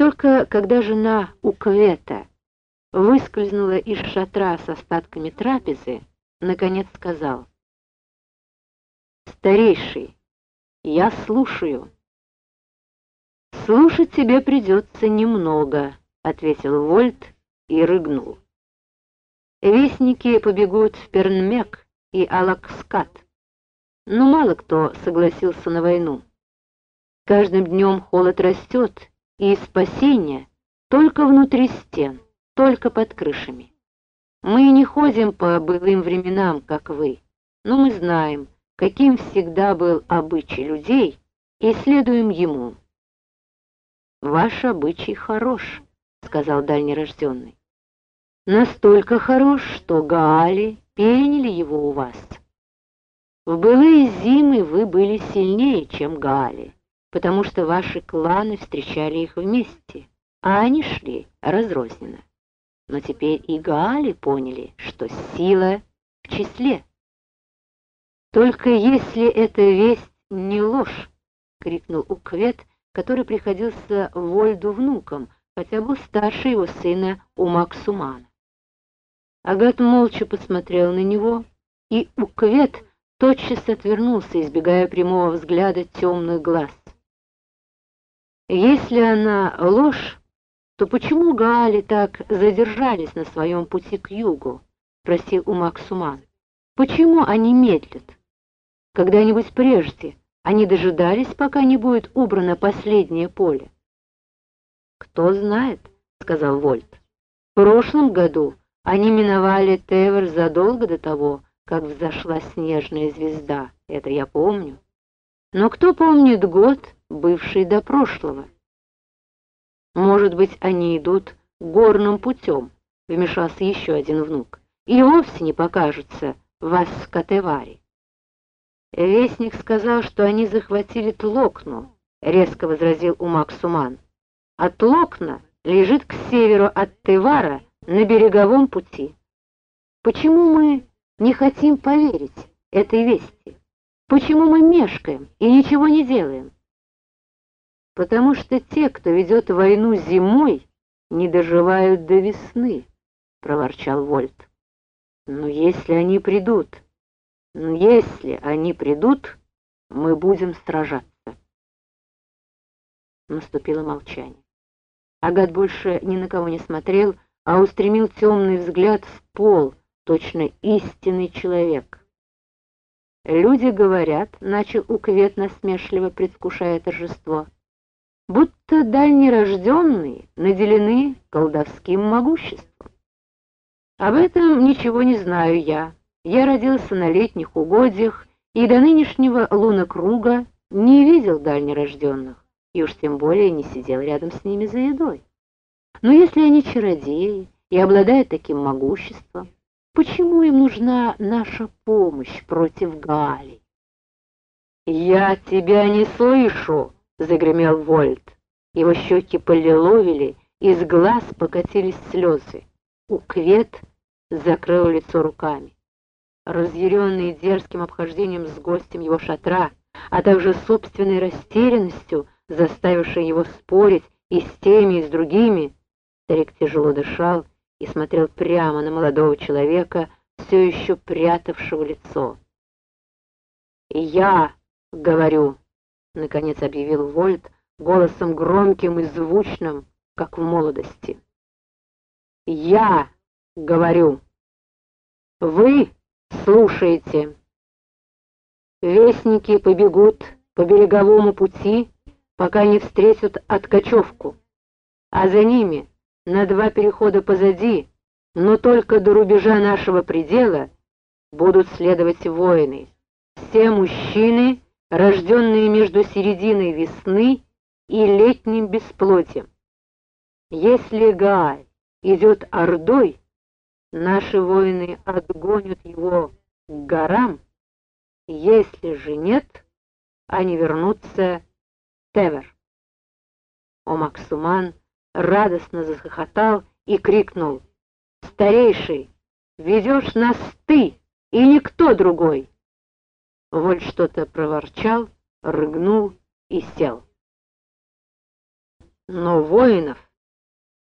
только когда жена Уквета выскользнула из шатра с остатками трапезы, наконец сказал. «Старейший, я слушаю». «Слушать тебе придется немного», — ответил Вольт и рыгнул. «Вестники побегут в Пернмек и Алакскат, но мало кто согласился на войну. Каждым днем холод растет, и спасение только внутри стен, только под крышами. Мы не ходим по былым временам, как вы, но мы знаем, каким всегда был обычай людей, и следуем ему. «Ваш обычай хорош», — сказал дальнерожденный. «Настолько хорош, что Гаали переняли его у вас. В былые зимы вы были сильнее, чем Гаали, потому что ваши кланы встречали их вместе, а они шли разрозненно. Но теперь и Гаали поняли, что сила в числе. «Только если эта весть не ложь!» — крикнул Уквет, который приходился Вольду внуком, хотя был старше его сына Умаксумана. Агат молча посмотрел на него, и Уквет тотчас отвернулся, избегая прямого взгляда темных глаз. Если она ложь, то почему Гаали так задержались на своем пути к югу? Просил Умаксуман. Почему они медлят? Когда-нибудь прежде они дожидались, пока не будет убрано последнее поле. «Кто знает», — сказал Вольт. «В прошлом году они миновали Тевер задолго до того, как взошла снежная звезда, это я помню. Но кто помнит год, бывший до прошлого? Может быть, они идут горным путем, вмешался еще один внук, и вовсе не покажутся в Аскатеваре. Вестник сказал, что они захватили Тлокну, резко возразил Умак Суман. А Тлокна лежит к северу от Тевара на береговом пути. Почему мы не хотим поверить этой вести? Почему мы мешкаем и ничего не делаем? Потому что те, кто ведет войну зимой, не доживают до весны, проворчал Вольт. Но если они придут, если они придут, мы будем сражаться. Наступило молчание. Агат больше ни на кого не смотрел, а устремил темный взгляд в пол, точно истинный человек. «Люди говорят», — начал Уквет насмешливо, предвкушая торжество, «будто дальнерожденные наделены колдовским могуществом. Об этом ничего не знаю я». Я родился на летних угодьях и до нынешнего лунокруга не видел дальнерожденных, и уж тем более не сидел рядом с ними за едой. Но если они чародеи и обладают таким могуществом, почему им нужна наша помощь против Гали? «Я тебя не слышу!» — загремел Вольт. Его щеки полиловили, из глаз покатились слезы. Уквет закрыл лицо руками разъяренный дерзким обхождением с гостем его шатра, а также собственной растерянностью, заставившей его спорить и с теми, и с другими, старик тяжело дышал и смотрел прямо на молодого человека, все еще прятавшего лицо. «Я говорю», — наконец объявил Вольт голосом громким и звучным, как в молодости. «Я говорю. Вы Слушайте. Вестники побегут по береговому пути, пока не встретят откачевку, а за ними на два перехода позади, но только до рубежа нашего предела, будут следовать воины. Все мужчины, рожденные между серединой весны и летним бесплотием. Если Гааль идет ордой, Наши воины отгонят его к горам, если же нет, они вернутся в Тевер. Омаксуман радостно захохотал и крикнул, «Старейший, ведешь нас ты и никто другой!» Воль что-то проворчал, рыгнул и сел. Но воинов